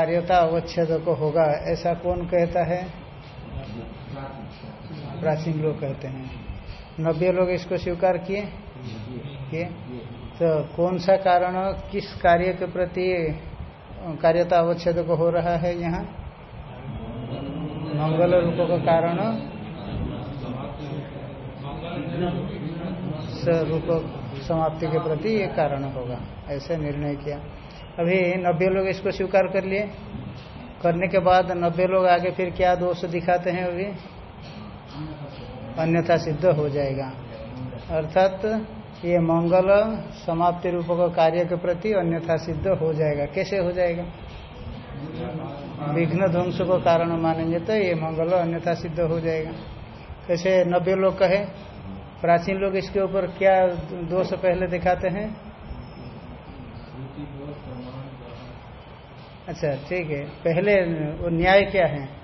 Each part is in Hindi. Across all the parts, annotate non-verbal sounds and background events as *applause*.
कार्यता अवच्छेद को होगा, ऐसा कौन कहता है? प्राचीन लोग कहते हैं। नब्बे लोग इसको स्वीकार किए? किए। तो कौन सा कारण, किस कार्य के प्रति कार्यता अवच्छेद को हो रहा है यहाँ? मंगल रूप का कारण। रूप समाप्ति के प्रति ये कारण होगा, ऐसे निर्णय किया। अभी नब्बे लोग इसको स्वीकार कर लिए। करने के बाद नब्बे लोग आगे फिर क्या दोष दिखाते हैं अभी? अन्यथा सिद्ध हो जाएगा। अर्थात ये मंगल समाप्ति रूप का कार्य के प्रति अन्यथा सिद्ध हो जाएगा। कैसे हो जाएगा? विघ्न ध्वंस को कारण मानेंगे तो ये मंगल अन्यथा सिद्ध हो जाएगा। कैसे नब्बे लोग कहे? प्राचीन लोग इसके ऊपर क्या दोष पहले दिखाते हैं? अच्छा ठीक है। पहले, वो न्याय क्या है?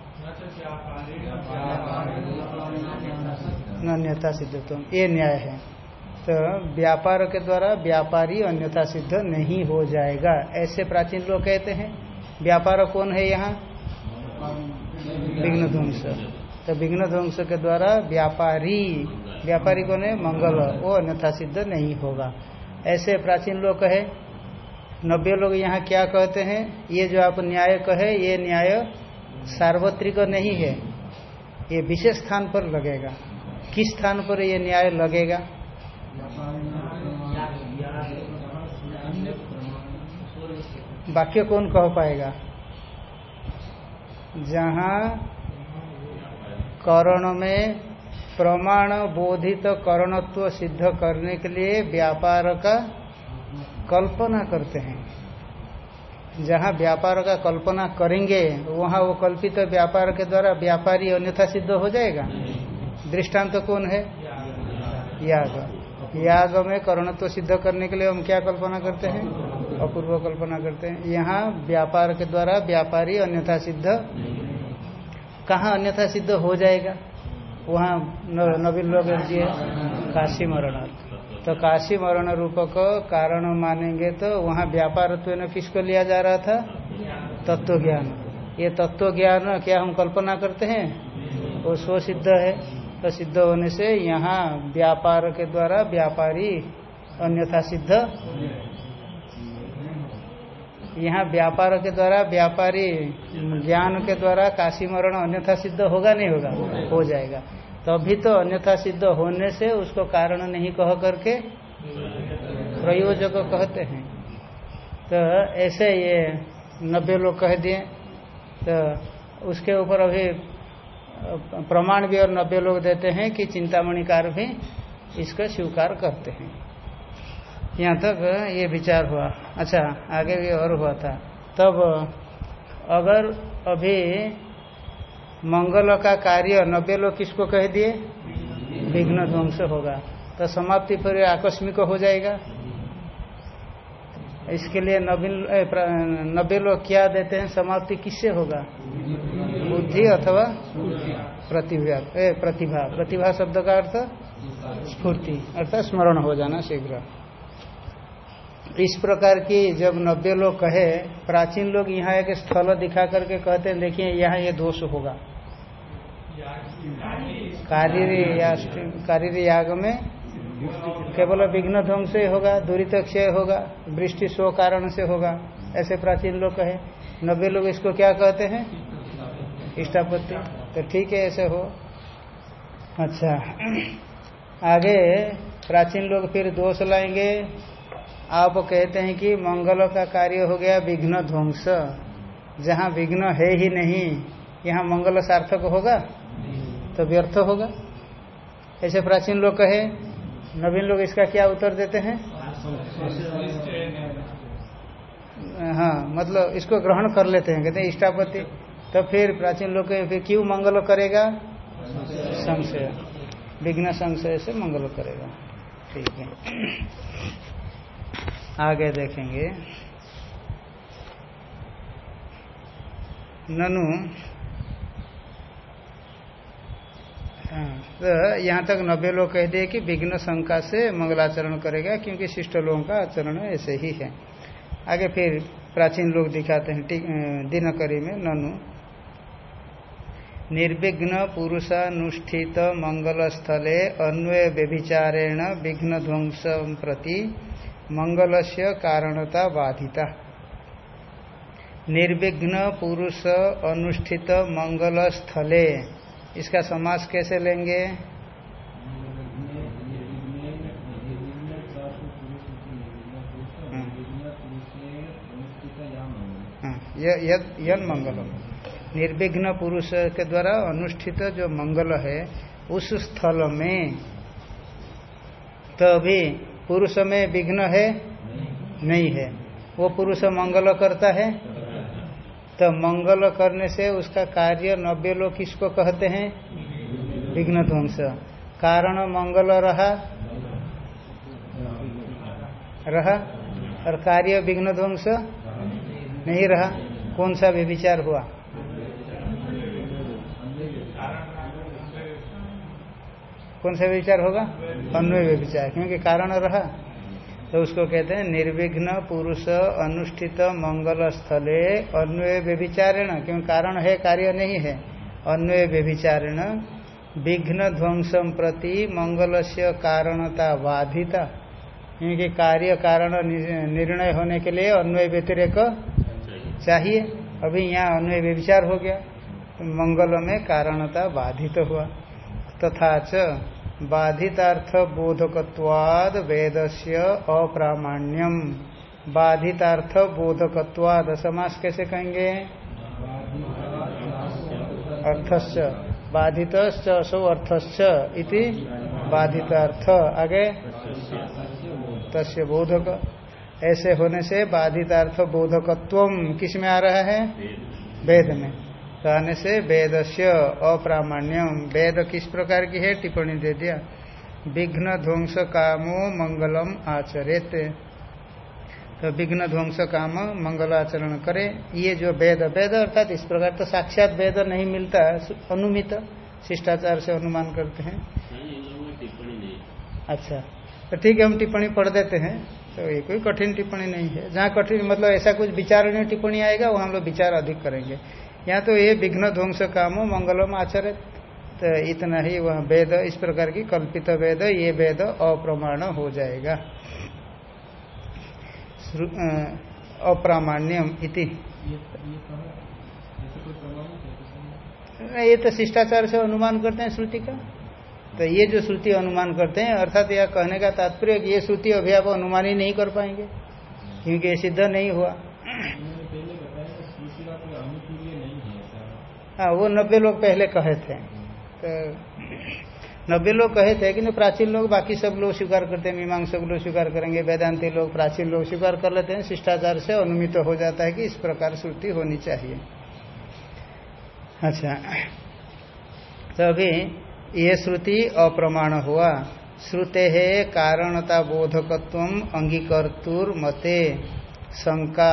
अन्यथा सिद्ध सिद्धत्व ये न्याय है। तो व्यापार के द्वारा व्यापारी अन्यथा सिद्ध नहीं हो जाएगा। ऐसे प्राचीन लोग कहते हैं। व्यापार कौन है यहाँ? विघ्न ध्वंस। तो विघ्न ध्वंस के द्वारा व्यापारी व्यापारी कौन है? मंगल। वो अन्यथा सिद्ध नहीं होगा। ऐसे प्राचीन लोग कहे। नब्बे लोग यहाँ क्या कहते हैं? ये जो आप न्याय कहे, ये न्याय सार्वत्रिक नहीं है। ये विशेष स्थान पर लगेगा। किस स्थान पर ये न्याय लगेगा? वाक्य कौन कह पाएगा? जहाँ करण में प्रमाण बोधित करणत्व सिद्ध करने के लिए व्यापार का कल्पना करते हैं। जहाँ व्यापार का कल्पना करेंगे, वहाँ वो कल्पित तो व्यापार के द्वारा व्यापारी अन्यथा सिद्ध हो जाएगा। दृष्टांत तो कौन है? याग। याग में करणत्व सिद्ध करने के लिए हम क्या कल्पना करते हैं? अपूर्व कल्पना करते हैं। यहाँ व्यापार के द्वारा व्यापारी अन्यथा सिद्ध। कहाँ अन्यथा सिद्ध हो जाएगा? वहाँ नवीन लोग काशी मरणार्थ। तो काशी मरण रूप को कारण मानेंगे तो वहाँ व्यापार किसको लिया जा रहा था? तत्व ज्ञान ये तत्व ज्ञान क्या हम कल्पना करते हैं? वो स्व सिद्ध है। तो सिद्ध होने से यहाँ व्यापार के द्वारा व्यापारी अन्यथा सिद्ध। यहाँ व्यापार के द्वारा व्यापारी ज्ञान के द्वारा काशी मरण अन्यथा सिद्ध होगा नहीं होगा? हो जाएगा। तभी तो, अन्यथा सिद्ध होने से उसको कारण नहीं कह करके प्रयोजक कहते हैं। तो ऐसे ये नब्बे लोग कह दिए। तो उसके ऊपर अभी प्रमाण भी और नब्बे लोग देते हैं कि चिंतामणिकार भी इसका स्वीकार करते हैं। यहाँ तक ये विचार हुआ। अच्छा आगे भी और हुआ था। तब अगर अभी मंगल का कार्य नब्बे लोग किसको कह दिए? विघ्न ध्वंस होगा। तो समाप्ति पर आकस्मिक हो जाएगा। इसके लिए नब्बे लोग क्या देते हैं? समाप्ति किससे होगा? बुद्धि अथवा प्रतिभा प्रतिभा। प्रतिभा शब्द का अर्थ स्फूर्ति, अर्थात स्मरण हो जाना शीघ्र। इस प्रकार की जब नब्बे लोग कहे, प्राचीन लोग यहाँ एक स्थल दिखा करके कहते हैं, देखिए, यहाँ ये दोष होगा। कार्य याग में केवल विघ्न ध्वंस से होगा, दूरित क्षय होगा, वृष्टि स्व कारण से होगा, ऐसे प्राचीन लोग कहे नब्बे लोग इसको क्या कहते हैं? इष्टापत्ति। तो ठीक है, ऐसे हो। अच्छा। आगे प्राचीन लोग फिर दोष लाएँगे। आप कहते हैं कि मंगल का कार्य हो गया विघ्न ध्वंस। जहाँ विघ्न है ही नहीं, यहाँ मंगल सार्थक होगा? तो व्यर्थ होगा। ऐसे प्राचीन लोग कहे, नवीन लोग इसका क्या उत्तर देते हैं? हाँ मतलब इसको ग्रहण कर लेते हैं। कहते हैं इष्टापति तो फिर प्राचीन लोग फिर क्यों मंगल करेगा? संशय। विघ्न संशय से मंगल करेगा। ठीक है। आगे देखेंगे। ननु हाँ, तो यहाँ तक नब्बे लोग कह दिए कि विघ्न शंका से मंगलाचरण करेगा, क्योंकि शिष्ट लोगों का आचरण ऐसे ही है। आगे फिर प्राचीन लोग दिखाते हैं दिनकरी में, ननु। निर्विघ्न पुरुषानुष्ठित मंगल स्थले अन्वय व्यभिचारेण विघ्न ध्वंस प्रति मंगल से कारणता बाधिता। निर्विघ्न पुरुष अनुष्ठित मंगल स्थले इसका समास कैसे लेंगे? यन मंगलम। निर्विघ्न पुरुष के द्वारा अनुष्ठित जो मंगल है उस स्थल में तो अभी पुरुष में विघ्न है? नहीं, नहीं है। वो पुरुष मंगल करता है। तो मंगल करने से उसका कार्य नब्बे लोग किसको कहते हैं? विघ्न ध्वंस। कारण मंगल रहा। रहा? और कार्य विघ्न ध्वंस? नहीं रहा। कौन सा भी विचार हुआ? कौन सा विचार होगा? अन्वय विचार क्योंकि कारण रहा। तो उसको कहते हैं निर्विघ्न पुरुष अनुष्ठित मंगल स्थले अन्वय व्यभिचारण, क्यों? कारण है, कार्य नहीं है। अन्वय व्यभिचारण, विघ्न ध्वंसम प्रति मंगल से कारणता बाधिता। क्योंकि कार्य कारण निर्णय होने के लिए अन्वय व्यतिरेक चाहिए। अभी यहाँ अन्वय व्यभिचार हो गया। तो मंगल में कारणता बाधित हुआ। तथा च बाधितार्थ बोधकत्वाद वेद से अप्रामाण्यम। बाधितार्थ बोधकत्वाद समास कैसे कहेंगे? अर्थस्य। बाधित असो अर्थस्य इति बाधितार्थ। आगे? तस्य बोधक। ऐसे होने से बाधितार्थ बोधकत्व किसमें आ रहा है? वेद में। कहने से वेद से अप्रामाण्यम वेद किस प्रकार की है? टिप्पणी दे दिया। विघ्न ध्वंस कामो मंगलम आचरित। तो विघ्न ध्वंस काम मंगल आचरण करे। ये जो वेद वेद अर्थात इस प्रकार तो साक्षात वेद नहीं मिलता अनुमित शिष्टाचार से अनुमान करते हैं। अच्छा तो ठीक है हम टिप्पणी पढ़ देते हैं। तो ये कोई कठिन टिप्पणी नहीं है। जहाँ कठिन मतलब ऐसा कुछ विचारणीय टिप्पणी आएगा वो हम लोग विचार अधिक करेंगे। यहाँ तो ये विघ्न ध्वंस कामो मंगलम आचरित। तो इतना ही वह वेद, इस प्रकार की कल्पित वेद, ये वेद अप्रमाण हो जाएगा। अप्रामाण्यम इति। ये तो शिष्टाचार से अनुमान करते हैं श्रुति का। तो ये जो श्रुति अनुमान करते हैं, अर्थात यह कहने का तात्पर्य ये श्रुति अभी आप अनुमान ही नहीं कर पाएँगे, क्योंकि ये सिद्ध नहीं हुआ। हाँ वो नब्बे लोग पहले कहे थे। तो नब्बे लोग कहे थे कि प्राचीन लोग बाकी सब लोग स्वीकार करते हैं मीमांसक लोग स्वीकार करेंगे, वेदांति लोग, प्राचीन लोग स्वीकार कर लेते हैं, शिष्टाचार से अनुमित हो जाता है कि इस प्रकार श्रुति होनी चाहिए। अच्छा तो अभी ये श्रुति अप्रमाण हुआ। श्रुते है कारणता बोधकत्व अंगीकर्तुर मते शंका।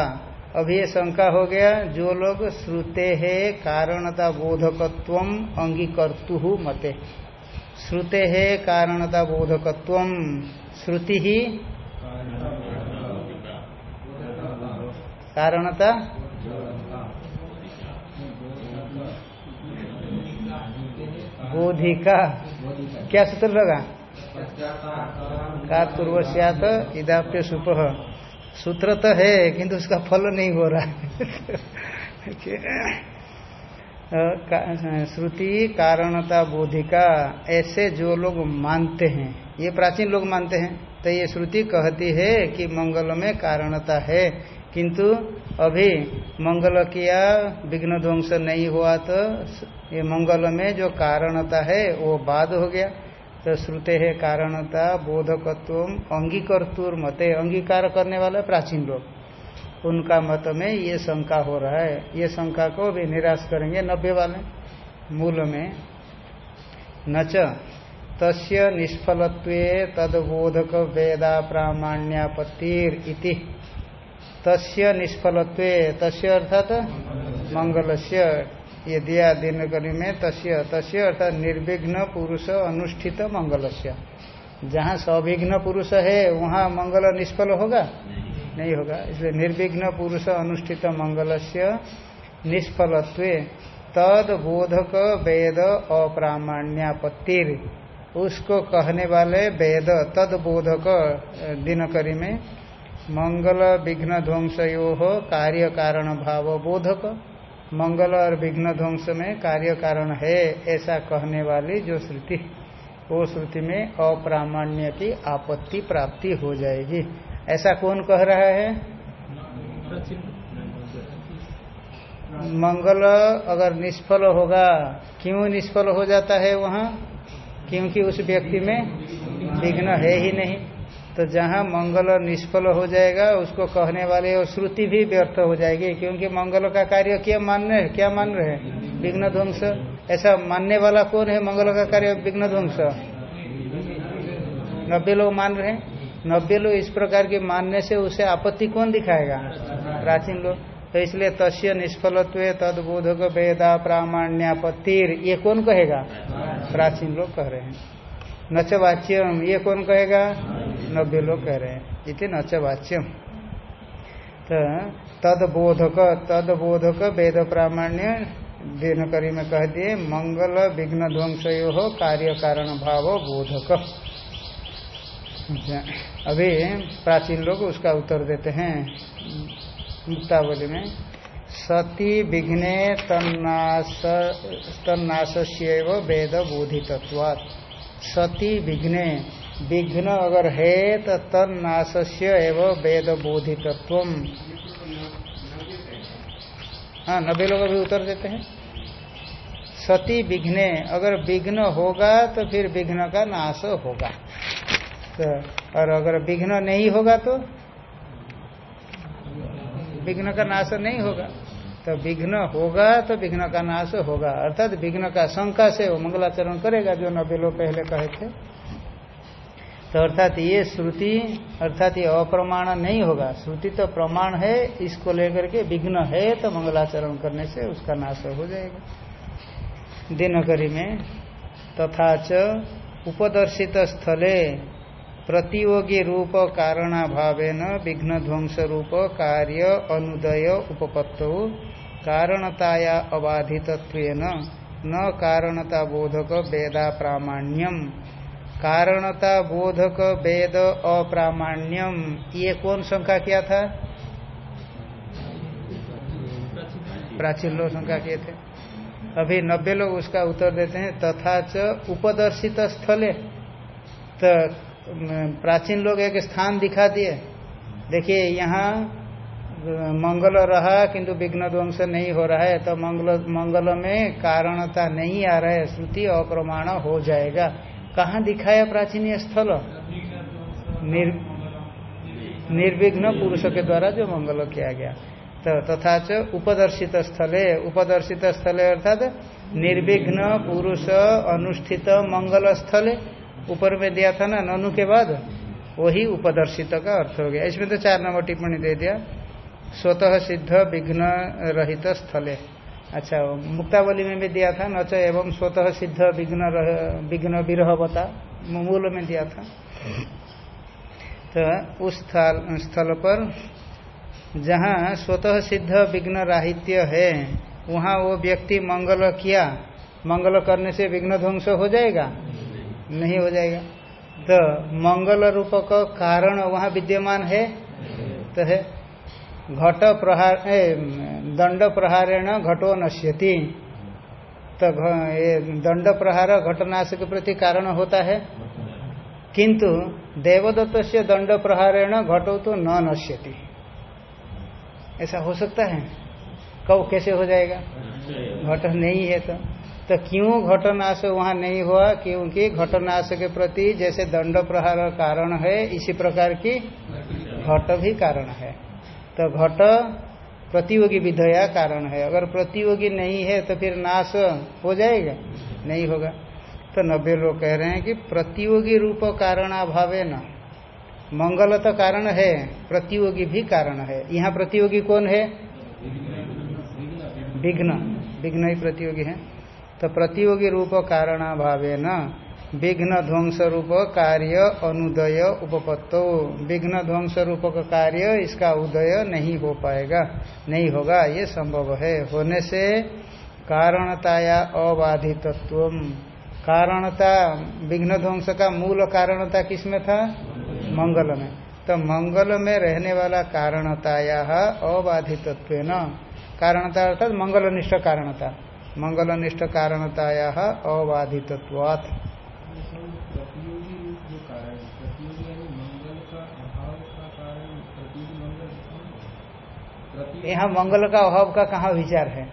अभी ये शंका हो गया, जो लोग श्रुते है कारणता बोधकत्व अंगीकर्तु मते। श्रुते है कारणता बोधकत्व, श्रुति ही कारणता बोधिका। क्या सूत्र लगा? का पूर्व इदाप्य सुप। सूत्र तो है, किंतु उसका फल नहीं हो रहा *laughs* श्रुति, कारणता, बोधिका, ऐसे जो लोग मानते हैं, ये प्राचीन लोग मानते हैं। तो ये श्रुति कहती है कि मंगल में कारणता है, किंतु अभी मंगल किया, विघ्न ध्वंस नहीं हुआ तो ये मंगल में जो कारणता है, वो बाद हो गया। तो श्रुते है कारणता बोधकत्व अंगीकर्तुर मते अंगीकार करने वाला प्राचीन लोग। उनका मत में ये शंका हो रहा है। ये शंका को भी निराश करेंगे नब्बे वाले। मूल में नच तस्य निष्फलत्व तदबोधक वेदा प्रामाण्यापत्तिर इति। तस्य निष्फलत्व तस्य अर्थात मंगलस्य। ये दिया दिन करी में तस्य तस्य अर्थात निर्विघ्न पुरुष अनुष्ठित मंगलस्य। जहाँ सविघ्न पुरुष है वहाँ मंगल निष्फल होगा? नहीं, नहीं होगा। इसलिए निर्विघ्न पुरुष अनुष्ठित मंगलस्य निष्फलत्व। तद बोधक वेद अप्रामाण्यापत्तिर। उसको कहने वाले वेद तद बोधक दिनकरी में मंगल विघ्न ध्वंसयो कार्य कारण भाव बोधक। मंगल और विघ्न ध्वंस में कार्य कारण है, ऐसा कहने वाली जो श्रुति वो श्रुति में अप्रामाण्य की आपत्ति प्राप्ति हो जाएगी। ऐसा कौन कह रहा है? मंगल अगर निष्फल होगा, क्यों निष्फल हो जाता है वहाँ? क्योंकि उस व्यक्ति में विघ्न है ही नहीं। तो जहाँ मंगल निष्फल हो जाएगा, उसको कहने वाले और श्रुति भी व्यर्थ हो जाएगी, क्योंकि मंगल का कार्य क्या मान रहे क्या मान रहे विघ्न ध्वंस। ऐसा मानने वाला कौन है मंगल का कार्य? विघ्न ध्वंस। नब्बे लोग मान रहे हैं? नब्बे लोग इस प्रकार के मानने से उसे आपत्ति कौन दिखाएगा? प्राचीन लोग। तो इसलिए तस्य निष्फलत्व तदबोधक वेदा प्रामाण्यापत्तिर, ये कौन कहेगा? प्राचीन लोग कह रहे हैं। नच वाच्यम ये कौन कहेगा? नब्बे लोग कह रहे हैं। इति नच वाच्यम तो तदबोधक तदबोधक वेद प्रामाण्य दिनकरी में कह दिए मंगल विघ्न ध्वंस हो कार्य कारण भाव बोधक। अच्छा, अभी प्राचीन लोग उसका उत्तर देते हैं। मुक्तावली में सती विघ्ने तन्नाश तन्नाश वेद बोधितत्वात् सती विघ्ने। विघ्न अगर है तो तन्नाशस्य एवं वेद बोधितत्व हाँ नब्बे लोग अभी उत्तर देते हैं। सती विघ्ने, अगर विघ्न होगा तो फिर विघ्न का नाश होगा। तो और अगर विघ्न नहीं होगा तो? विघ्न का नाश नहीं होगा। तो विघ्न होगा तो विघ्न का नाश होगा। अर्थात विघ्न का शंका से वो मंगलाचरण करेगा, जो नब्बे लोग पहले कहे थे। तो अर्थात ये श्रुति, अर्थात ये अप्रमाण नहीं होगा। श्रुति तो प्रमाण है, इसको लेकर के विघ्न है तो मंगलाचरण करने से उसका नाश हो जाएगा। दिनकरी में, तथा च उपदर्शित स्थले प्रतियोगी रूप कारणाभावेन विघ्न ध्वंस रूप कार्य अनुदय उपपत्तो। कारणताया अबाधित न कारणता बोधक वेदा प्रामाण्यम कारणता बोधक वेद अप्रामाण्यम। ये कौन शंका किया था? प्राचीन लोग शंका किए थे। अभी नब्बे लोग उसका उत्तर देते हैं। तथा च उपदर्शित स्थले। तो प्राचीन लोग एक स्थान दिखा दिए। देखिए, यहाँ मंगल रहा किंतु विघ्न ध्वंस नहीं हो रहा है तो मंगल मंगल में कारणता नहीं आ रहा है श्रुति अप्रमाण हो जाएगा। कहाँ दिखाया प्राचीन स्थल? निर, निर्विघ्न पुरुष के द्वारा जो मंगल किया गया। तो तथा च उपदर्शित स्थले उपदर्शित स्थले अर्थात निर्विघ्न पुरुष अनुष्ठित मंगल स्थले ऊपर में दिया था ना ननु के बाद वही उपदर्शित का अर्थ हो गया। इसमें तो चार नंबर टिप्पणी दे दिया। स्वतः सिद्ध विघ्न रहित स्थले। अच्छा मुक्तावली में भी दिया था नच एवं स्वतः सिद्ध विघ्न विघ्न विरहवता मूल में दिया था। तो उस स्थल स्थल पर जहाँ स्वतः सिद्ध विघ्न राहित्य है वहाँ वो व्यक्ति मंगल किया। मंगल करने से विघ्न ध्वंस हो जाएगा? नहीं हो जाएगा। तो मंगल रूप का कारण वहाँ विद्यमान है? तो है। घट प्रहार दंड प्रहारेण घटो नश्यति। तो ये दंड प्रहार घटनाश के प्रति कारण होता है। किंतु देवदत्त से दंड प्रहारेण घटो तो न नश्यति। ऐसा हो सकता है? कब, कैसे हो जाएगा? घट नहीं है तो। तो क्यों घटनाश वहाँ नहीं हुआ? क्योंकि घटनाश के प्रति जैसे दंड प्रहार कारण है, इसी प्रकार की घट भी कारण है। तो घट प्रतियोगी विधया कारण है। अगर प्रतियोगी नहीं है तो फिर नाश हो जाएगा? नहीं होगा। तो नब्बे लोग कह रहे हैं कि प्रतियोगी रूप कारण अभावे न। मंगल तो कारण है, प्रतियोगी भी कारण है। यहाँ प्रतियोगी कौन है? विघ्न। विघ्न ही प्रतियोगी है। तो प्रतियोगी रूप कारणाभावे न। विघ्न ध्वंस रूप कार्य अनुदय उपपत्तो। विघ्न ध्वंस रूप का कार्य इसका उदय नहीं हो पाएगा, नहीं होगा, ये संभव है। होने से कारणताया अबाधितत्व कारणता विघ्न ध्वंस का मूल कारणता किसमें था? मंगल में। तो मंगल में रहने वाला कारणताया अबाधितत्व न कारणता अर्थात मंगलनिष्ठ कारणता। मंगलनिष्ठ कारणताया अबाधितत्वात्। यहाँ मंगल का अभाव का कहा विचार है?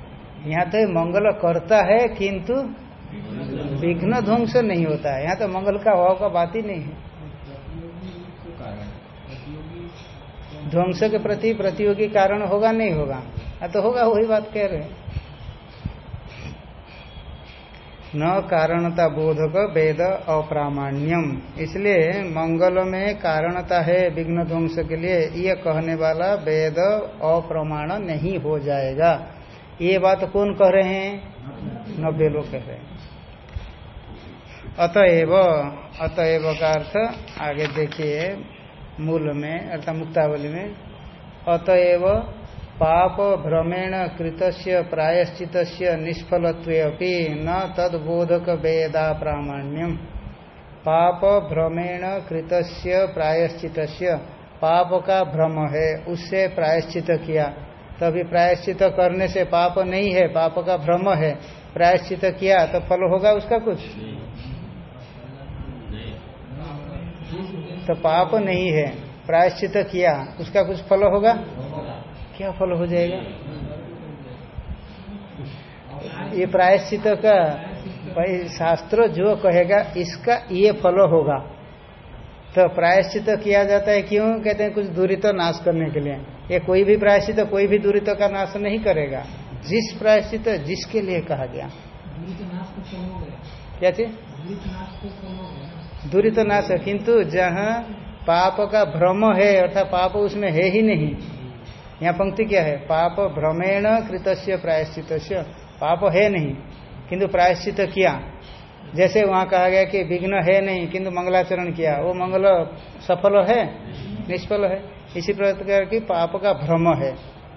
यहाँ तो मंगल करता है, किंतु विघ्न ध्वंस नहीं होता है। यहाँ तो मंगल का अभाव का बात ही नहीं है। ध्वंस के प्रति प्रतियोगी कारण होगा, नहीं होगा? हाँ तो होगा, वही बात कह रहे हैं। न कारणता बोधक वेद अप्रामाण्यम। इसलिए मंगल में कारणता है विघ्न ध्वंस के लिए, ये कहने वाला वेद अप्रमाण नहीं हो जाएगा। ये बात कौन कह रहे हैं? नब्बे लोग कह रहे हैं। अतएव अतएव का अर्थ आगे देखिए, मूल में, अर्थात मुक्तावली में, अतएव पाप भ्रमेण कृतस्य प्रायश्चित निष्फलत्वे न तदबोधक वेदा प्रामाण्यम पाप भ्रमेण कृतस्य प्रायश्चित पाप का भ्रम है उससे प्रायश्चित किया। तभी प्रायश्चित करने से पाप नहीं है पाप का भ्रम है प्रायश्चित किया तो फल होगा उसका कुछ? तो पाप नहीं है, प्रायश्चित किया, उसका कुछ फल होगा? क्या फल हो जाएगा? ये प्रायश्चित का भाई शास्त्र जो कहेगा इसका ये फल होगा। तो प्रायश्चित किया जाता है क्यों? कहते हैं कुछ दूरी तो नाश करने के लिए। ये कोई भी प्रायश्चित कोई भी दूरी तो का नाश नहीं करेगा। जिस प्रायश्चित जिसके लिए कहा गया। क्या चीज़? दूरी तो नाश है किंतु जहाँ पाप का भ्रम है अर्थात पाप उसमें है ही नहीं। यहाँ पंक्ति क्या है? पाप भ्रमेण कृतस्य प्रायश्चित पाप है नहीं, किंतु प्रायश्चित किया। जैसे वहाँ कहा गया कि विघ्न है नहीं, किंतु मंगलाचरण किया। वो मंगल सफल है? निष्फल है। इसी प्रकार की पाप का भ्रम है।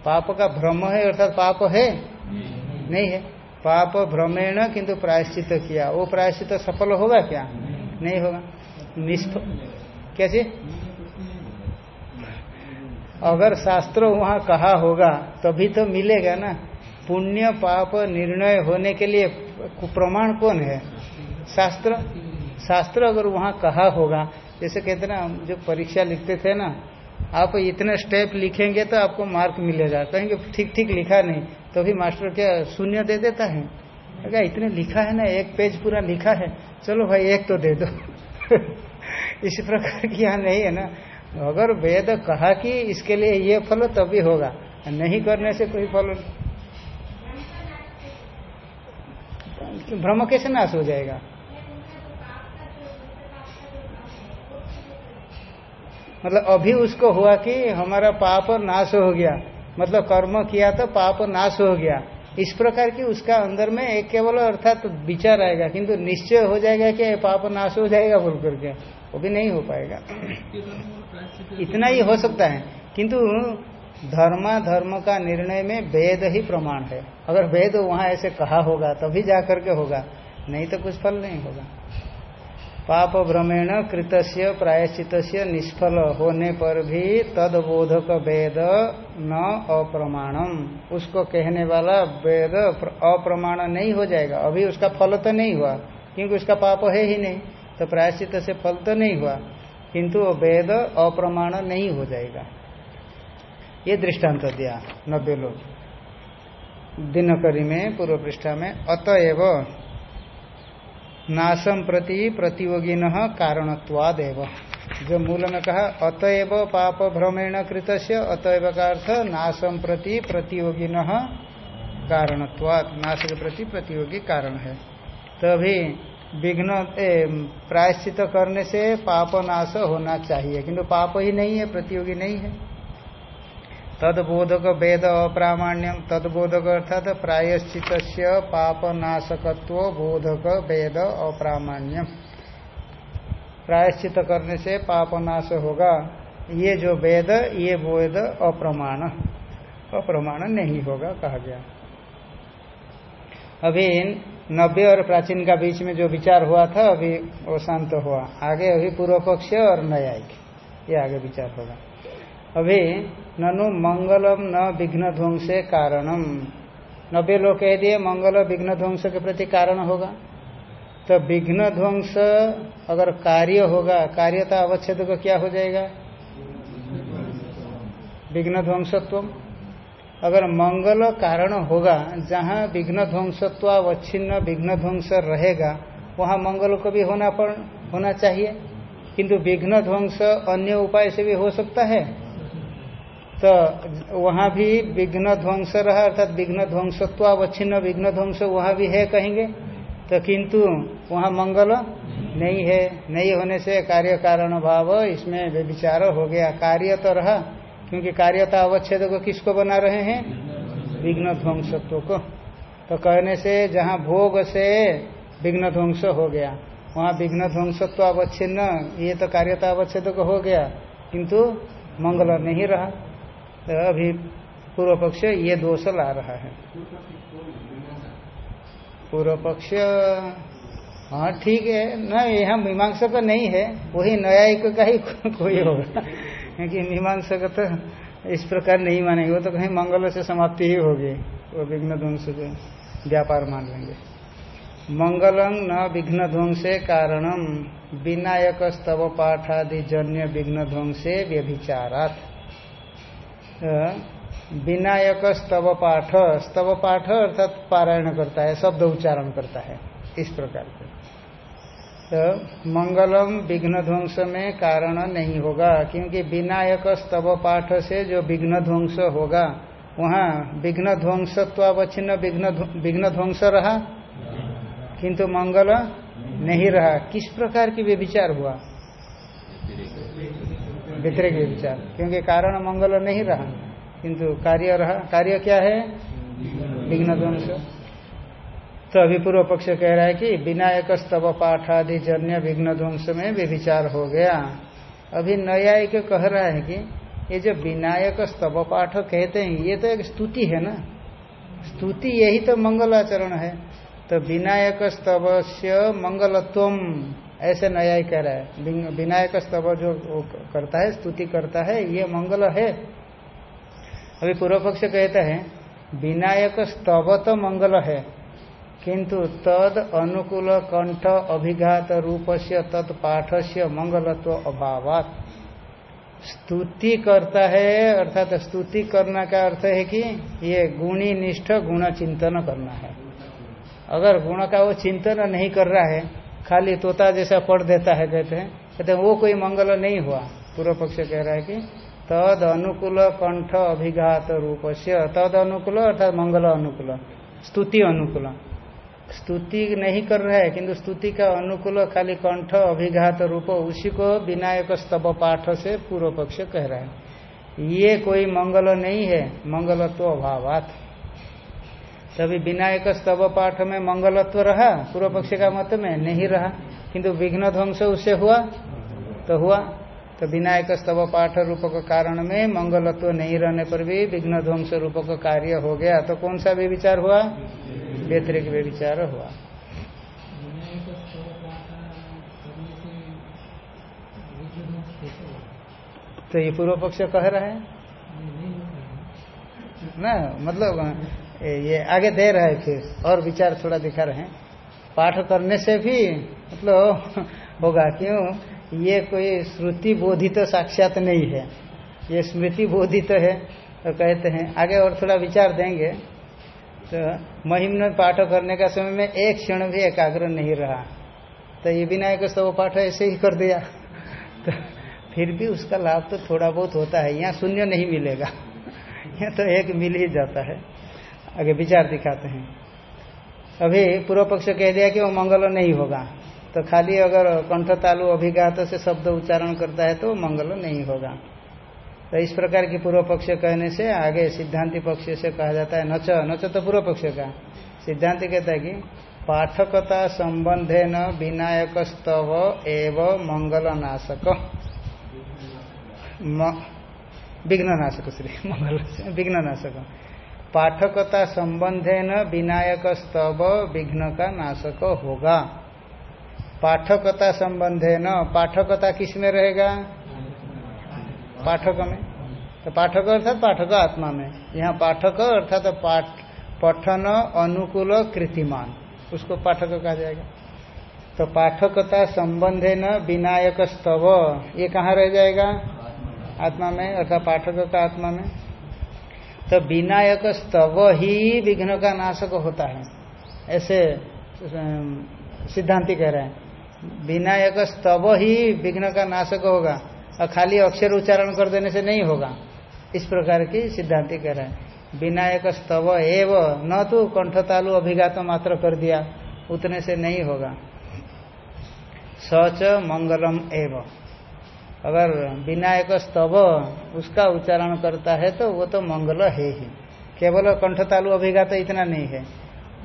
पाप का भ्रम है, अर्थात पाप है? नहीं है। पाप भ्रमेण, किंतु प्रायश्चित किया। वो प्रायश्चित सफल होगा क्या? नहीं होगा। निष्फल कैसे अगर शास्त्र वहाँ कहा होगा, तभी तो मिलेगा ना। पुण्य, पाप, निर्णय होने के लिए प्रमाण कौन है? शास्त्र। शास्त्र अगर वहाँ कहा होगा, जैसे कहते ना, हम जो परीक्षा लिखते थे ना, आप इतने स्टेप लिखेंगे तो आपको मार्क मिलेगा। कहेंगे, ठीक ठीक, लिखा नहीं। तो भी मास्टर क्या, शून्य दे देता है? क्या इतने लिखा है ना, एक पेज पूरा लिखा है। चलो भाई, एक तो दे दो। *laughs* इसी प्रकार की यहाँ नहीं है ना। अगर वेद कहा कि इसके लिए ये फल, तभी होगा। नहीं करने से कोई फल भ्रम कैसे नाश हो जाएगा? मतलब अभी उसको हुआ कि हमारा पाप नाश हो गया। मतलब कर्म किया तो पाप नाश हो गया। इस प्रकार की उसका अंदर में एक केवल अर्थात तो विचार आएगा, किंतु निश्चय हो जाएगा कि पाप नाश हो जाएगा बोल करके। वो भी नहीं हो पाएगा। इतना ही हो सकता है। किंतु धर्मा, धर्म का निर्णय में वेद ही प्रमाण है। अगर वेद वहाँ ऐसे कहा होगा, तभी जा करके होगा। नहीं तो कुछ फल नहीं होगा। पाप भ्रमेण कृतस्य प्रायश्चित निष्फल होने पर भी तदबोधक वेद न अप्रमाणम। उसको कहने वाला वेद अप्रमाण नहीं हो जाएगा। अभी उसका फल तो नहीं हुआ, क्योंकि उसका पाप है ही नहीं। तो प्रायश्चित से फल तो नहीं हुआ, किंतु वेद अप्रमाण नहीं हो जाएगा। ये दृष्टांत दिया नब्बे लोग। दिनकरी में, पूर्व पृष्ठा में, अतएव नाशम प्रति प्रतियोगी न कारणत्वादेव। जो मूल में कहा, अतएव पाप भ्रमेण कृत अतएव का अर्थ नाशम प्रति प्रतियोगी न कारणत्वाद नाश के प्रति प्रतियोगी कारण है। तो विघ्न प्रायश्चित करने से पाप नाश होना चाहिए। किंतु पाप ही नहीं है, प्रतियोगी नहीं है। तदबोधक वेद अप्रामाण्यम तदबोधक अर्थात प्रायश्चित पाप नाशकत्व बोधक वेद अप्रामाण्यम प्रायश्चित करने से पाप नाश होगा। ये जो वेद, ये वेद अप्रमाण। अप्रमाण नहीं होगा, कहा गया। अभी नब्बे और प्राचीन का बीच में जो विचार हुआ था, अभी वो शांत हुआ। आगे अभी पूर्व पक्ष और न्यायिक ये आगे विचार होगा। अभी, ननु मंगलम न विघ्न ध्वंसे कारणम। नब्बे लोग कह दिए, मंगल विघ्न ध्वंस के प्रति कारण होगा। तो विघ्न ध्वंस अगर कार्य होगा, कार्यता अवच्छेद को क्या हो जाएगा? विघ्न ध्वंसत्व अगर मंगल कारण होगा, जहाँ विघ्न ध्वंसत्व अवच्छिन्न विघ्न ध्वंस रहेगा, वहाँ मंगल को भी होना पड़, होना चाहिए। किंतु विघ्न ध्वंस अन्य उपाय से भी हो सकता है? तो वहाँ भी विघ्न ध्वंस रहा, अर्थात विघ्न ध्वंसत्व अवच्छिन्न विघ्न ध्वंस वहाँ भी है कहेंगे। तो किंतु वहाँ मंगल नहीं है। नहीं होने से कार्य कारण भाव, इसमें विचार हो गया। कार्य तो रहा। क्योंकि कार्यता अवच्छेद को किसको बना रहे हैं? विघ्न ध्वंसत्व को। तो कहने से जहाँ भोग से विघ्न ध्वंस हो गया, वहाँ विघ्न ध्वंसत्व अवच्छिन्न, ये तो कार्यता अवच्छेद को हो गया, किंतु मंगल नहीं रहा। तो अभी पूर्व पक्ष ये दोष ला रहा है। पूर्व पक्ष हाँ ठीक है। न, यहाँ मीमांसा का नहीं है, वही न्यायिक का ही कोई होगा। क्योंकि का तो इस प्रकार नहीं मानेंगे। वो तो कहीं मंगल से समाप्ति ही होगी। वो विघ्न ध्वंस जो व्यापार मान लेंगे। मंगलम न विघ्न ध्वंसे कारणम विनायक स्तव पाठादि जन्य विघ्न ध्वंसे व्यभिचारात विनायक स्तव पाठ स्तव पाठ अर्थात पारायण करता है, शब्द उच्चारण करता है, इस प्रकार से। तो मंगलम विघ्न ध्वंस में कारण नहीं होगा, क्योंकि विनायक स्तव पाठ से जो विघ्न ध्वंस होगा, वहाँ विघ्न ध्वंसत्वावच्छिन्न विघ्न विघ्न ध्वंस रहा? किंतु मंगल नहीं रहा। किस प्रकार की वे विचार हुआ? व्यतिरिक विचार क्योंकि कारण मंगल नहीं रहा, किंतु कार्य रहा। कार्य क्या है? विघ्न ध्वंस तो अभी पूर्व पक्ष कह रहा है कि विनायक स्तव पाठादि जन्य विघ्न ध्वंस में विचार हो गया। अभी न्यायिक कह रहा है कि ये जो विनायक स्तव पाठ कहते हैं, ये तो एक स्तुति है ना? स्तुति यही तो मंगलाचरण है। तो विनायक स्तव से मंगलत्व, ऐसे न्याय कह रहा है। विनायक स्तव जो करता है, स्तुति करता है, ये मंगल है। अभी पूर्व पक्ष कहता है विनायक स्तव तो मंगल है। किंतु तद अनुकूल कंठ अभिघात रूप से तत्पाठ से मंगलत्व अभाव स्तुति करता है, अर्थात स्तुति करना का अर्थ है कि ये गुणी निष्ठ गुण चिंतन करना है। अगर गुण का वो चिंतन नहीं कर रहा है, खाली तोता जैसा पढ़ देता है, कहते हैं कहते हैं, वो कोई मंगल नहीं हुआ। पूर्व पक्ष कह रहा है कि तद अनुकूल कंठ अभिघात रूप से तद अनुकूल अर्थात मंगल अनुकूल, स्तुति अनुकूल। स्तुति नहीं कर रहा है, किंतु स्तुति का अनुकूल खाली कंठ अभिघात रूप उसी को विनायक स्तव पाठ से पूर्व पक्ष कह रहा है। ये कोई मंगल नहीं है, मंगलत्व अभावात। तभी विनायक स्तव पाठ में मंगलत्व रहा, पूर्व पक्ष का मत में नहीं रहा, किंतु विघ्न ध्वंस उससे हुआ तो हुआ। तो विनायक स्तव पाठ का कारण में मंगलत्व नहीं रहने पर भी विघ्न ध्वंस रूप का कार्य हो गया। तो कौन सा भी विचार हुआ? व्यतिरिक विचार हुआ। तो ये पूर्व पक्ष कह रहे है? ना मतलब ये आगे दे रहा है फिर, और विचार थोड़ा दिखा रहे हैं। पाठ करने से भी मतलब होगा, क्यों? ये कोई श्रुति बोधित तो साक्षात नहीं है। ये स्मृति बोधित तो है तो कहते हैं, आगे और थोड़ा विचार देंगे। तो महिम पाठ करने का समय में एक क्षण भी एकाग्र नहीं रहा। तो ये विनायक स्तव पाठ ऐसे ही कर दिया। तो फिर भी उसका लाभ तो थोड़ा बहुत होता है। यहाँ शून्य नहीं मिलेगा। यहाँ तो एक मिल ही जाता है। आगे विचार दिखाते हैं। अभी पूर्व पक्ष कह दिया कि वो मंगल नहीं होगा। तो खाली अगर कंठ तालु अभिघात से शब्द उच्चारण करता है तो मंगल नहीं होगा। तो इस प्रकार की पूर्व पक्ष कहने से आगे सिद्धांति पक्ष से कहा जाता है, नच नच तो पूर्व पक्ष का। सिद्धांति कहता है कि पाठकता संबंधे न विनायक स्तव एव *laughs* मंगल नाशक विघ्न नाशक श्री मंगल विघ्न नाशक पाठकता संबंधे न विनायक स्तव विघ्न का नाशक होगा। पाठकता संबंधे न, पाठकता किसमें रहेगा? पाठक में। तो पाठक अर्थात पाठक आत्मा में। यहाँ पाठक अर्थात पाठ, पठन, अनुकूल, कृतिमान। उसको पाठक कहा जाएगा। तो पाठकता संबंध न विनायक स्तव। ये कहाँ रह जाएगा? आत्मा में, अर्थात पाठक का आत्मा में। तो विनायक स्तव ही विघ्न का नाशक होता है। ऐसे सिद्धांति कह रहे हैं। विनायक स्तव ही विघ्न का नाशक होगा। और खाली अक्षर उच्चारण कर देने से नहीं होगा। इस प्रकार की सिद्धांति कह रहे हैं। विनायक स्तव एव, न तो कंठतालु अभिघात मात्र कर दिया, उतने से नहीं होगा। सच मंगलम एव। अगर विनायक स्तव उसका उच्चारण करता है तो वो तो मंगल है ही। केवल कंठतालु अभिघात इतना नहीं है।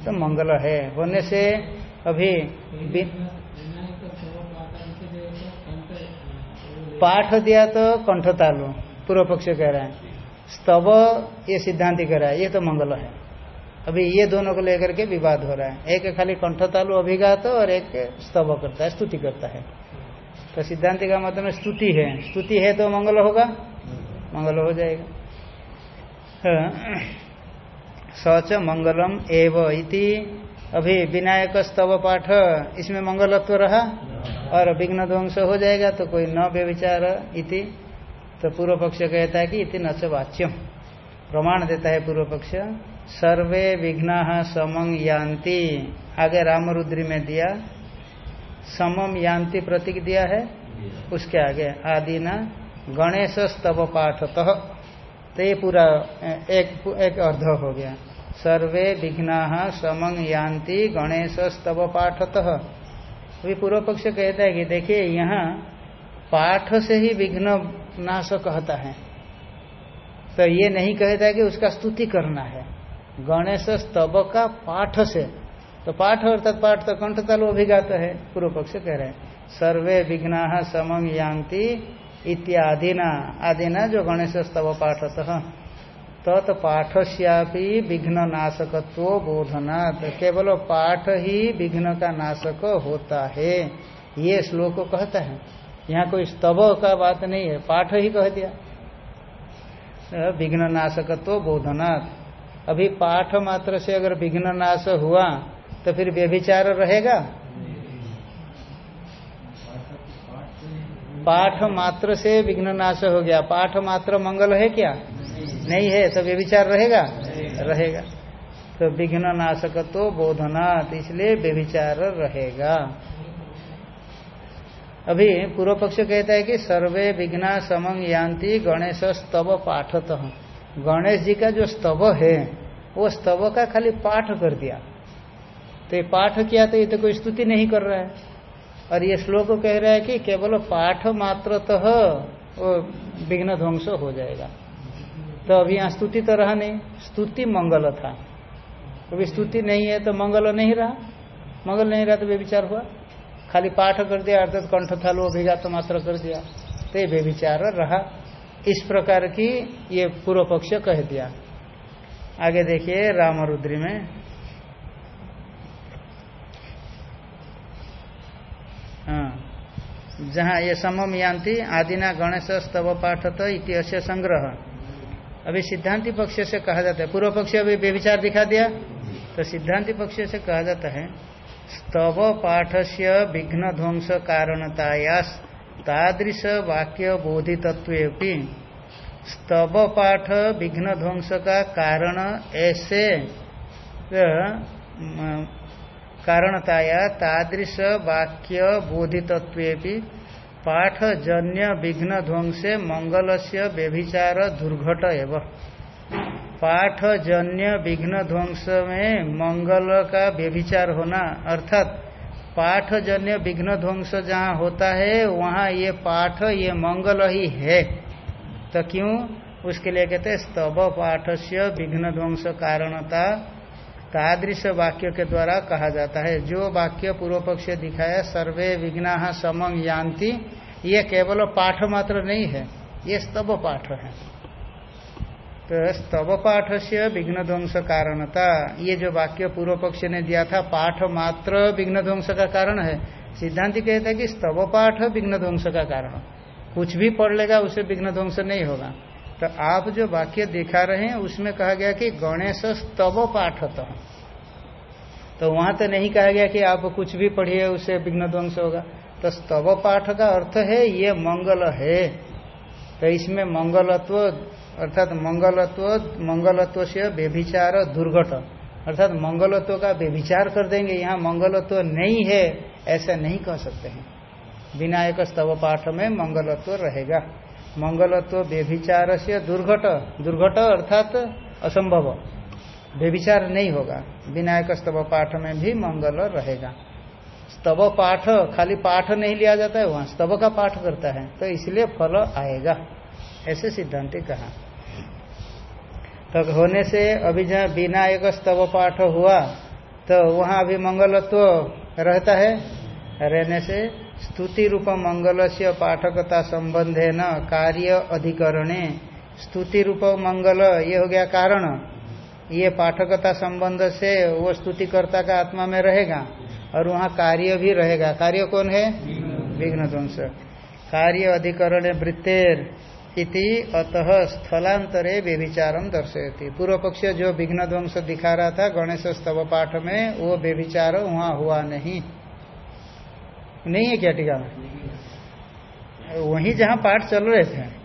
तो मंगल है। होने से अभी पाठ दिया तो कंठ तालु, पूर्व पक्ष कह रहा है। स्तव ये सिद्धांति कह रहा है, ये तो मंगल है। अभी ये दोनों को लेकर के विवाद हो रहा है। एक खाली कंठ तालु अभिघात और एक स्तव करता है, स्तुति करता है। तो सिद्धांति का मतलब स्तुति है। स्तुति है तो मंगल होगा? मंगल हो जाएगा। हाँ। सच मंगलम एव इति। अभी विनायक स्तव पाठ, इसमें मंगलत्व रहा? और विघ्न ध्वंस हो जाएगा तो कोई न व्यविचार इति। तो पूर्व पक्ष कहता है कि इति न से वाच्यम। प्रमाण देता है पूर्व पक्ष, सर्वे विघ्न समंग यान्ति। आगे रामरुद्री में दिया समम यान्ति प्रतीक दिया है, उसके आगे आदि न गणेश स्तव पाठतः। तो ये पूरा एक एक अर्ध हो गया। सर्वे विघ्ना समंग यान्ति गणेश स्तव पाठतः। अभी पूर्व पक्ष कहता है कि देखिए, यहाँ पाठ से ही विघ्न नाश कहता है। तो ये नहीं कहता कि उसका स्तुति करना है। गणेश स्तव का पाठ से तो पाठ अर्थात पाठ तो कंठताल अभिघात है, पूर्व पक्ष कह रहे हैं। सर्वे विघ्ना समंग यांति इत्यादिना, आदिना जो गणेश स्तव पाठतः। तत् पाठस्यापि विघ्न नाशकत्व बोधनात्। केवल पाठ ही विघ्न का नाशक होता है। ये श्लोक कहता है। यहाँ कोई स्तव का बात नहीं है, पाठ ही कह दिया। विघ्न नाशकत्व बोधनात्। अभी पाठ मात्र से अगर विघ्न नाश हुआ तो फिर व्यभिचार रहेगा? पाठ मात्र से विघ्न नाश हो गया। पाठ मात्र मंगल है क्या? नहीं है तो व्यभिचार रहेगा रहेगा? तो विघ्न नाशक तो बोधनात् इसलिए व्यभिचार रहेगा। अभी पूर्व पक्ष कहता है कि सर्वे विघ्ना समंग यान्ति गणेश स्तव पाठत। गणेश जी का जो स्तव है वो स्तव का खाली पाठ कर दिया। तो ये पाठ किया तो ये तो कोई स्तुति नहीं कर रहा है। और ये श्लोक कह रहा है कि केवल पाठ मात्र तो वो विघ्न ध्वंस हो जाएगा। तो अभी यहाँ स्तुति तो रहा नहीं। स्तुति मंगल था। अभी स्तुति नहीं है तो मंगल नहीं रहा। मंगल नहीं रहा तो व्यविचार हुआ। खाली पाठ कर दिया अर्थात कंठ था लो भेजा तो मात्र कर दिया। तो ये व्यविचार रहा। इस प्रकार की ये पूर्व पक्ष कह दिया। आगे देखिए रामरुद्री में। हाँ। जहाँ ये समम यान्ति, आदिना गणेश स्तव पाठत इतिहास संग्रह। अभी सिद्धांति पक्ष से कहा जाता है। पूर्व पक्ष अभी व्यविचार दिखा दिया। तो सिद्धांति पक्ष से कहा जाता है स्तव पाठ से विघ्न ध्वंस कारणताया तादृश वाक्य बोधितत्व स्तव पाठ विघ्न ध्वंस का कारण ऐसे कारणताया तादृश वाक्य बोधितत्व पाठजन्य विघ्न ध्वंसे मंगल से व्यभिचार दुर्घट एवं। पाठजन्य विघ्न ध्वंस में मंगल का व्यभिचार होना, अर्थात पाठ जन्य विघ्न ध्वंस जहाँ होता है, वहाँ ये पाठ, ये मंगल ही है। तो क्यों? उसके लिए कहते स्तव पाठ से विघ्न ध्वंस कारणता तादृश वाक्य के द्वारा कहा जाता है। जो वाक्य पूर्व पक्ष दिखाया, सर्वे विघ्ना समंग यान्ति, ये केवल पाठ मात्र नहीं है, ये स्तव पाठ है। तो स्तव पाठ से विघ्न ध्वंस कारणता, ये जो वाक्य पूर्व पक्ष ने दिया था, पाठ मात्र विघ्न ध्वंस का कारण है। सिद्धांत कहता है कि स्तव पाठ विघ्न ध्वंस का कारण। कुछ भी पढ़ लेगा, उसे विघ्न ध्वंस नहीं होगा। तो आप जो वाक्य दिखा रहे हैं, उसमें कहा गया कि गणेश स्तव पाठ तो वहाँ तो नहीं कहा गया कि आप कुछ भी पढ़िए उसे विघ्न ध्वंस होगा। तो स्तव पाठ का अर्थ है, ये मंगल है। तो इसमें मंगलत्व, अर्थात मंगलत्व मंगलत्व से व्यभिचार दुर्घट। अर्थात मंगलत्व का व्यभिचार कर देंगे, यहाँ मंगलत्व नहीं है, ऐसा नहीं कह सकते हैं। विनायक स्तव पाठ में मंगलत्व रहेगा। मंगलत्व व्यभिचार से दुर्घट। दुर्घट अर्थात असंभव। व्यभिचार नहीं होगा। विनायक स्तव पाठ में भी मंगल रहेगा। स्तव पाठ, खाली पाठ नहीं लिया जाता है, वहाँ स्तव का पाठ करता है। तो इसलिए फल आएगा। ऐसे सिद्धांति कहा। तो होने से अभी जहाँ विनायक स्तव पाठ हुआ तो वहाँ अभी मंगलत्व रहता है। रहने से स्तुति रूप मंगल से पाठकता संबंध है न कार्य अधिकरणे। स्तुति रूप मंगल ये हो गया कारण। ये पाठकता संबंध से वो स्तुतिकर्ता का आत्मा में रहेगा और वहाँ कार्य भी रहेगा। कार्य कौन है? विघ्न ध्वंस। कार्य अधिकरण वृत्तेर इति अतः स्थलांतरे व्यभिचारम दर्शयती। पूर्व पक्ष जो विघ्न ध्वंस दिखा रहा था गणेश स्तव पाठ में वो व्यभिचार वहाँ हुआ नहीं। नहीं है क्या टीका वही जहाँ पाठ चल रहे थे।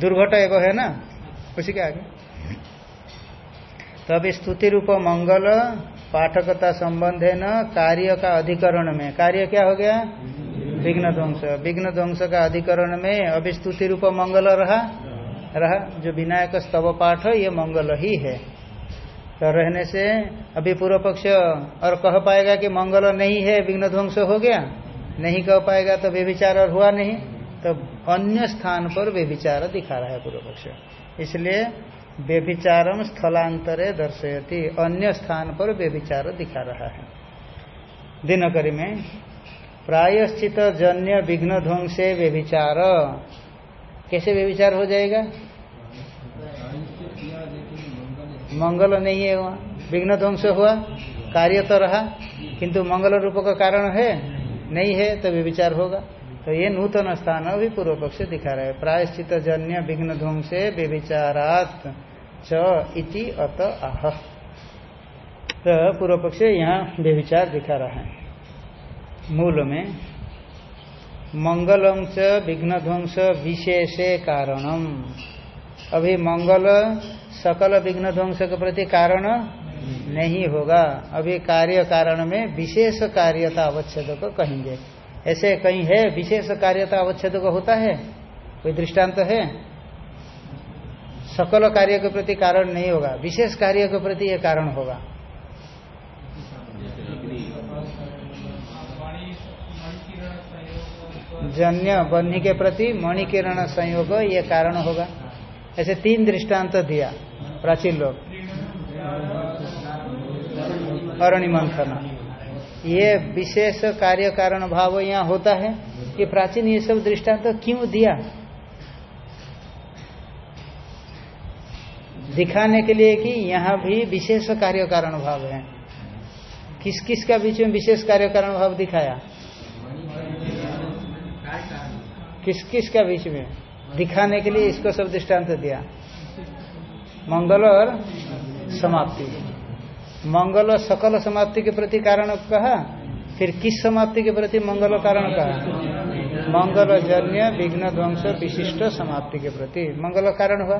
दुर्घट एवं है ना? उसी के आगे। तब स्तुति रूप मंगल, पाठकता संबंध है न, कार्य का अधिकरण में। कार्य क्या हो गया? विघ्न ध्वंस। विघ्न ध्वंस का अधिकरण में अभी स्तुति रूप मंगल रहा? रहा। जो विनायक स्तव पाठ ये मंगल ही है। तो रहने से अभी पूर्व पक्ष और कह पाएगा कि मंगल नहीं है, विघ्न ध्वंस हो गया। नहीं कह पाएगा तो व्यभिचार और हुआ नहीं। तो अन्य स्थान पर व्यभिचार दिखा रहा है पूर्व पक्ष। इसलिए व्यभिचारम स्थलांतरे दर्शयती, अन्य स्थान पर व्यभिचार दिखा रहा है। दिनकरी में, प्रायश्चित जन्य विघ्न ध्वंसे व्यभिचार। कैसे व्यभिचार हो जाएगा? मंगल नहीं है वहाँ। विघ्न ध्वंस हुआ, कार्य तो रहा, किंतु मंगल रूप का कारण है, नहीं है तो व्यभिचार होगा। तो ये नूतन स्थान अभी पूर्व पक्ष दिखा रहे हैं। प्रायश्चित जन्य विघ्न ध्वंसे व्यभिचारात च इति अत आह तो पूर्व पक्ष यहाँ व्यभिचार दिखा रहा है। मूल में, मंगलम च विघ्न ध्वंस विशेषे कारणम। अभी मंगल, सकल, विघ्न, ध्वंस के प्रति कारण नहीं होगा। अभी कार्य कारण में विशेष कार्यता अवच्छेद को कहेंगे। ऐसे कहीं है विशेष कार्यता अवच्छेद को होता है? कोई दृष्टांत तो है? सकल कार्य के प्रति कारण नहीं होगा। विशेष कार्य के प्रति ये कारण होगा। जन्य, बन्ही के प्रति मणिकिरण संयोग ये कारण होगा। ऐसे तीन दृष्टांत दिया, प्राचीन लोग। अरणि मंथन ये विशेष कार्य कारण भाव यहाँ होता है ये प्राचीन ये सब दृष्टांत क्यों दिया? दिखाने के लिए कि यहाँ भी विशेष कार्य कारण भाव है। किस किस का बीच में विशेष कार्य कारण भाव दिखाया? किस किस का बीच में? दिखाने के लिए इसको सब दृष्टांत दिया। मंगल और समाप्ति। मंगल और सकल समाप्ति के प्रति कारण कहा, फिर किस समाप्ति के प्रति मंगल कारण कहा? मंगल जन्य, विघ्न, ध्वंस, विशिष्ट समाप्ति के प्रति। मंगल कारण हुआ।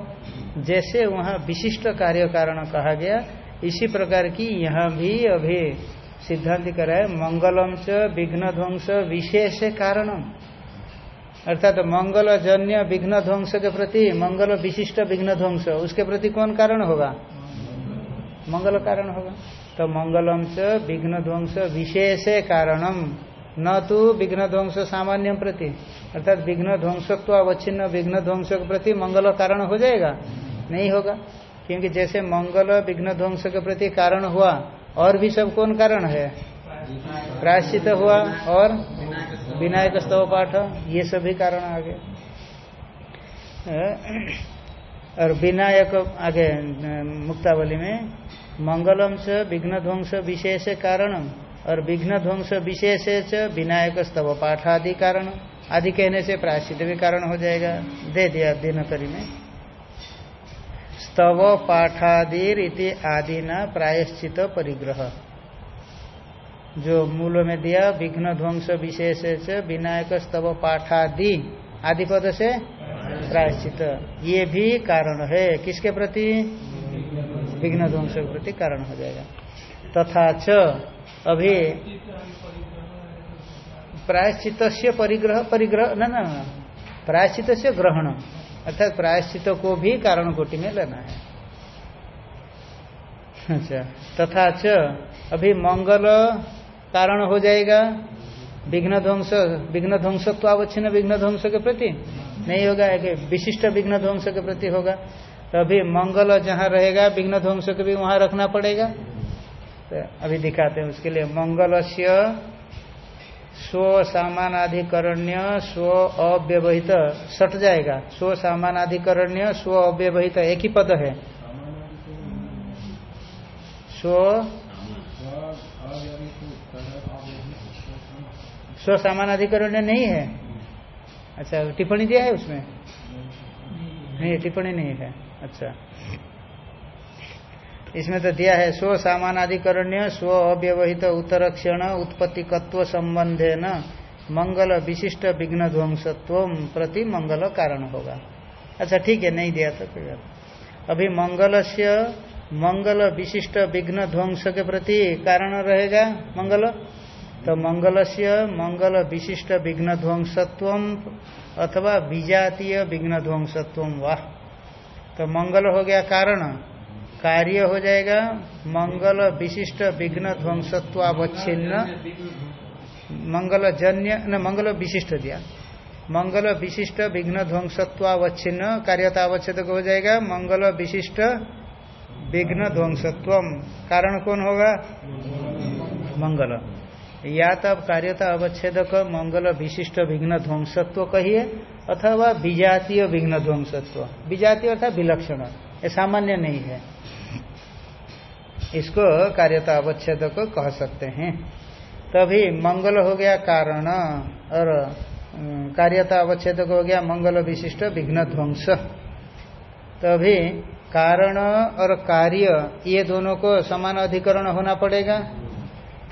जैसे वहाँ विशिष्ट कार्य कारण कहा गया, इसी प्रकार की यहाँ भी अभी सिद्धांत कराए मंगलम च, विघ्न, ध्वंस, विशेष कारणम। अर्थात तो मंगल जन्य विघ्न ध्वंस के प्रति, मंगल विशिष्ट विघ्न ध्वंस उसके प्रति कौन कारण होगा? मंगल कारण होगा। तो मंगलम च विघ्न ध्वंस विशेष कारणम, न तो विघ्न ध्वंस सामान्य प्रति। अर्थात विघ्न ध्वंसत्व अवच्छिन्न विघ्न ध्वंस के प्रति मंगल कारण हो जाएगा? नहीं होगा। क्योंकि जैसे मंगल विघ्न ध्वंस के प्रति कारण हुआ, और भी सब कौन कारण है? प्रायश्चित हुआ, और विनायक स्तव पाठ ये सभी कारण आगे। और विनायक आगे मुक्तावली में, मंगलम से विघ्न ध्वंस विशेष कारणम, और विघ्न ध्वंस विशेष विनायक स्तव पाठ आदि कारण। आदि कहने से प्रायश्चित भी कारण हो जाएगा। दे दिया दिनकरी में। स्तव पाठादिर इति आदि न प्रायश्चित परिग्रह। जो मूल में दिया, विघ्न ध्वंस विशेष विनायक स्तव पाठादि आदि पद से प्रायश्चित। ये भी कारण है। किसके प्रति? विघ्न ध्वंस के प्रति कारण हो जाएगा। तथा च, अभी प्रायश्चित परिग्रह परिग्रह, न न प्रायश्चित से ग्रहण। अर्थात प्रायश्चित को भी कारण कोटि में लेना है। अच्छा तथा च, अभी मंगल कारण हो जाएगा। विघ्न ध्वंस विघ्न ध्वंस तो अवच्छिन्न विघ्न ध्वंस के प्रति नहीं होगा विशिष्ट विघ्न ध्वंस के प्रति होगा। तो अभी मंगल जहाँ रहेगा, विघ्न ध्वंस को भी वहाँ रखना पड़ेगा। तो अभी दिखाते हैं उसके लिए मंगल से स्व सामानाधिकरण्य स्व अव्यवहित, सट जाएगा। स्व सामानाधिकरण्य स्व अव्यवहित, एक ही पद है। स्व स्व सामानाधिकरण्य नहीं है। अच्छा टिप्पणी दिया है उसमें? नहीं टिप्पणी नहीं है। अच्छा। इसमें तो दिया है, स्व सामानाधिकरण्य स्व अव्यवहित उत्तर क्षण उत्पत्तिकत्व संबंधे न मंगल विशिष्ट विघ्न ध्वंसत्व प्रति मंगल कारण होगा। अच्छा ठीक है, नहीं दिया तो अभी मंगल से मंगल विशिष्ट विघ्न ध्वंस के प्रति कारण रहेगा, मंगल? तो मंगल से मंगल विशिष्ट विघ्न ध्वंसत्व अथवा विजातीय विघ्न ध्वंसत्व वाह तो मंगल हो गया कारण। कार्य हो जाएगा मंगल विशिष्ट विघ्न ध्वंसत्वावच्छिन्न मंगल जन्य न मंगल विशिष्ट दिया मंगल विशिष्ट विघ्न ध्वंसत्वावच्छिन्न कार्यता अवच्छेद हो जाएगा मंगल विशिष्ट विघ्न ध्वंसत्व कारण कौन होगा? मंगल। या तो कार्यता अवच्छेदक मंगल विशिष्ट विघ्न ध्वंसत्व कहिए, अथवा विजातीय विघ्न ध्वंसत्व। विजातीय अर्थात विलक्षण। ये सामान्य नहीं है। इसको कार्यता अवच्छेद कह सकते हैं। तभी मंगल हो गया कारण, और कार्यता अवच्छेद हो गया मंगल विशिष्ट विघ्न ध्वंस। तभी कारण और कार्य, ये दोनों को समान अधिकरण होना पड़ेगा।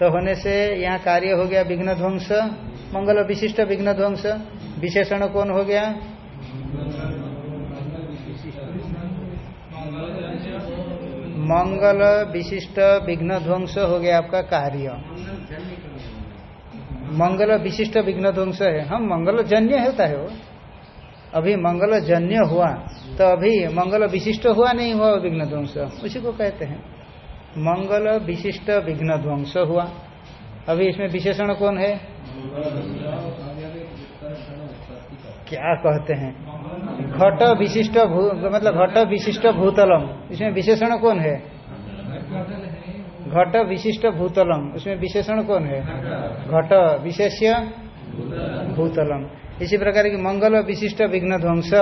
तो होने से यहाँ कार्य हो गया विघ्न ध्वंस मंगल विशिष्ट विघ्न ध्वंस विशेषण कौन हो गया? मंगल विशिष्ट विघ्न ध्वंस हो गया आपका कार्य। मंगल विशिष्ट विघ्न ध्वंस है। हम मंगल जन्य होता है वो। अभी मंगल जन्य हुआ तो अभी मंगल विशिष्ट हुआ नहीं हुआ विघ्न ध्वंस उसी को कहते हैं। मंगल विशिष्ट विघ्न ध्वंस हुआ। अभी इसमें विशेषण कौन है? क्या कहते हैं? घट विशिष्ट मतलब घट विशिष्ट भूतलम। इसमें विशेषण कौन है? घट विशिष्ट भूतलम। उसमें विशेषण कौन है? घट विशेष्य भूतलम। इसी प्रकार की मंगल विशिष्ट विघ्न ध्वंस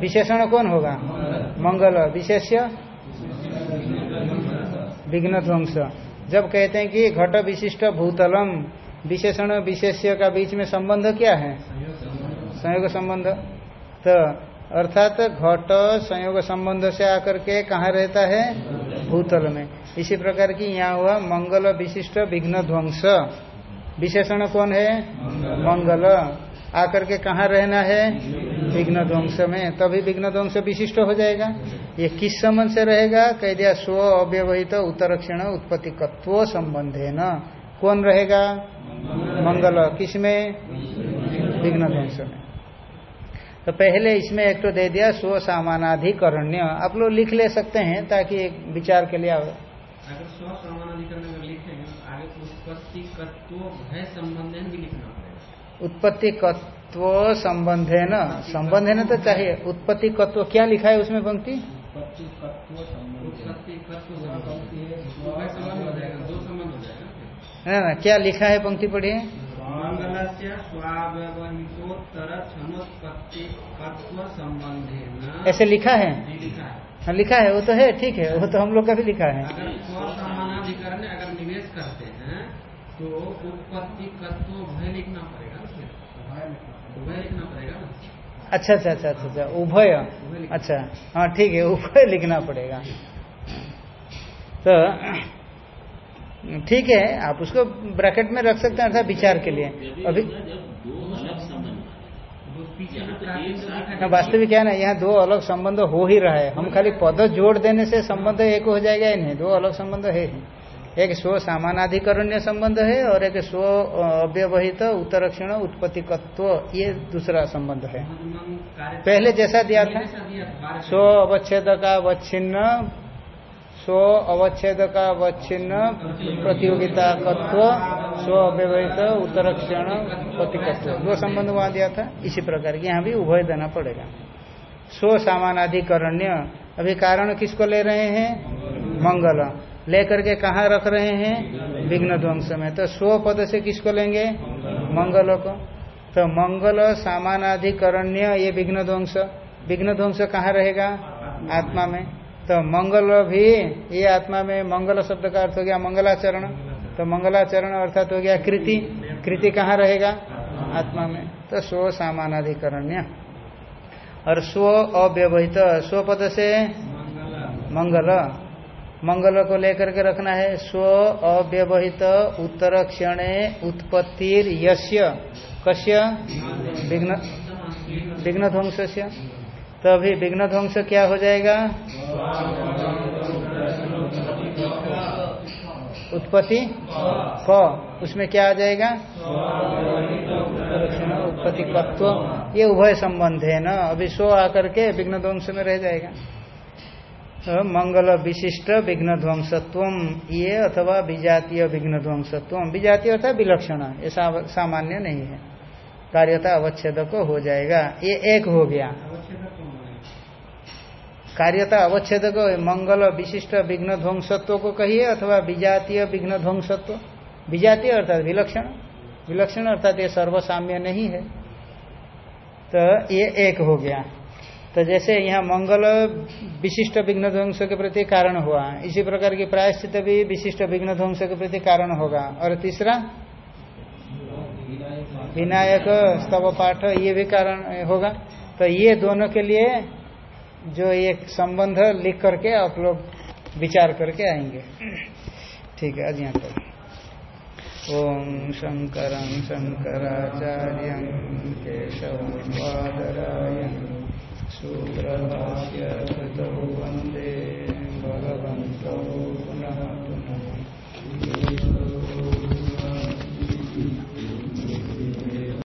विशेषण कौन होगा? मंगल विशेष्य विघ्न ध्वंस। जब कहते हैं कि घट विशिष्ट भूतलम, विशेषण विशेष्य का बीच में संबंध क्या है? संयोग संबंध। तो अर्थात घट संयोग संबंध से आकर के कहा रहता है? भूतल में। इसी प्रकार की यहाँ हुआ मंगल विशिष्ट विघ्न ध्वंस। विशेषण कौन है? मंगल। आकर के कहाँ रहना है? विघ्न ध्वंस में। तभी विघ्न ध्वंस विशिष्ट हो जाएगा। ये किस संबंध से रहेगा? कह दिया स्व अव्यवहित तो उत्तरक्षण उत्पत्तिकत्व संबंध है न कौन रहेगा? मंगल। किसमें विघ्न ध्वंस में। तो पहले इसमें एक तो दे दिया स्व सामानाधिकरण्य। आप लोग लिख ले सकते हैं ताकि एक विचार के लिए अगर स्व सामानाधिकरण में तो आगे उत्पत्ति तत्व संबंध भी लिखना उत्पत्ति कत्व संबंध है न संबंध है न तो चाहिए। उत्पत्ति कत्व क्या लिखा है उसमें पंक्ति? संबंध संबंध हो। जाएगा। दो संबंध हो जाएगा। है ना क्या लिखा है पंक्ति पढ़िए मंगल से स्वाव्यवहितोत्तर क्षणोत्पत्ति तत्व संबंधे ऐसे लिखा है? लिखा है। हाँ लिखा है वो तो है ठीक है वो तो हम लोग का भी लिखा है। अगर स्व समानाधिकरण में अगर निवेश करते हैं तो उत्पत्ति तत्व भय लिखना पड़ेगा ना भय लिखना पड़ेगा ना। अच्छा अच्छा अच्छा अच्छा अच्छा उभय। अच्छा हाँ ठीक है, उभय लिखना पड़ेगा। तो ठीक है, आप उसको ब्रैकेट में रख सकते हैं, अर्थात विचार के लिए। अभी वास्तविक क्या है ना, यहाँ दो अलग संबंध हो ही रहा है। हम खाली पद जोड़ देने से संबंध एक हो जाएगा ही नहीं? दो अलग संबंध है ही। एक स्व सामानाधिकरण्य संबंध है और एक स्व अव्यवहित उत्तरक्षण उत्पत्तिकत्व, ये दूसरा संबंध है। पहले जैसा दिया था, स्व अवच्छेद का अवच्छिन्न स्व अवच्छेद का अवच्छिन्न प्रतियोगिता तत्व स्व अव्यवहित उत्तरक्षण प्रतिकत्व दो संबंध वहाँ दिया था, इसी प्रकार की यहाँ भी उभय देना पड़ेगा। स्व सामानाधिकरण्य, अभी कारण किसको ले रहे हैं? मंगल। लेकर के कहा रख रहे हैं? विघ्न ध्वंस में। तो स्व पद से किसको लेंगे? मंगल को। तो मंगल सामानाधिकरण्य, ये विघ्न ध्वंस। विघ्न ध्वंस कहाँ रहेगा? आत्मा में। तो मंगल भी, ये आत्मा में मंगल शब्द का अर्थ हो गया मंगलाचरण। तो मंगलाचरण अर्थात हो गया कृति। कृति कहाँ रहेगा? आत्मा में। तो स्व सामानाधिकरण्य। और स्व अव्यवहित। स्व पद से? मंगल। मंगल को लेकर के रखना है। स्व अव्यवहित उत्तर क्षणे उत्पत्तिर यस्य। कस्य? विघ्न विघ्न ध्वंस तो अभी विघ्न ध्वंस क्या हो जाएगा? उत्पत्ति? क उसमें क्या आ जाएगा? उत्पत्ति तत्व। ये उभय संबंध है ना। अभी स्व आकर के विघ्न ध्वंस में रह जाएगा। मंगल विशिष्ट विघ्न ध्वंसत्व ये अथवा विजातीय विघ्न ध्वंसत्व विजातीय अर्थात विलक्षण ये सामान्य नहीं है। कार्यता अवच्छेद को हो जाएगा। ये एक हो गया। कार्यता अवच्छेद को मंगल विशिष्ट विघ्न ध्वंसत्व को कहिए, अथवा विजातीय विघ्न ध्वंसत्व विजातीय अर्थात विलक्षण। विलक्षण अर्थात ये सर्वसाम्य नहीं है। तो ये एक हो गया। तो जैसे यहाँ मंगल विशिष्ट विघ्न ध्वंस के प्रति कारण हुआ, इसी प्रकार की प्रायश्चित भी विशिष्ट विघ्न ध्वंस के प्रति कारण होगा। और तीसरा? विनायक स्तव पाठ, ये भी कारण होगा। तो ये दोनों के लिए जो एक संबंध लिख करके आप लोग विचार करके आएँगे। ठीक है, आज यहाँ तक ओम शंकर शंकराचार्य केशव शूद्रभाष्यकृतौ वंदे भगवन्तौ